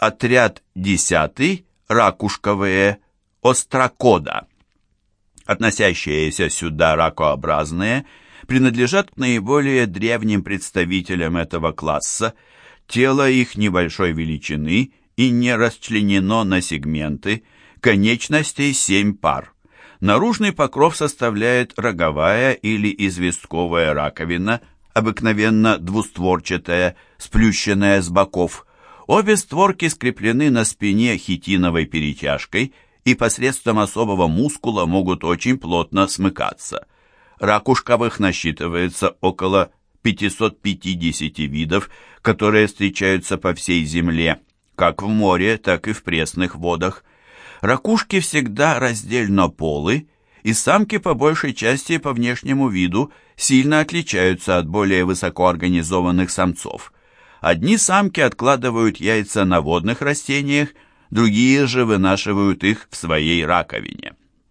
Отряд 10 ракушковые, острокода. Относящиеся сюда ракообразные принадлежат к наиболее древним представителям этого класса. Тело их небольшой величины и не расчленено на сегменты, конечностей семь пар. Наружный покров составляет роговая или известковая раковина, обыкновенно двустворчатая, сплющенная с боков. Обе створки скреплены на спине хитиновой перетяжкой и посредством особого мускула могут очень плотно смыкаться. Ракушковых насчитывается около 550 видов, которые встречаются по всей земле, как в море, так и в пресных водах. Ракушки всегда раздельно полы, и самки по большей части по внешнему виду сильно отличаются от более высокоорганизованных самцов. Одни самки откладывают яйца на водных растениях, другие же вынашивают их в своей раковине.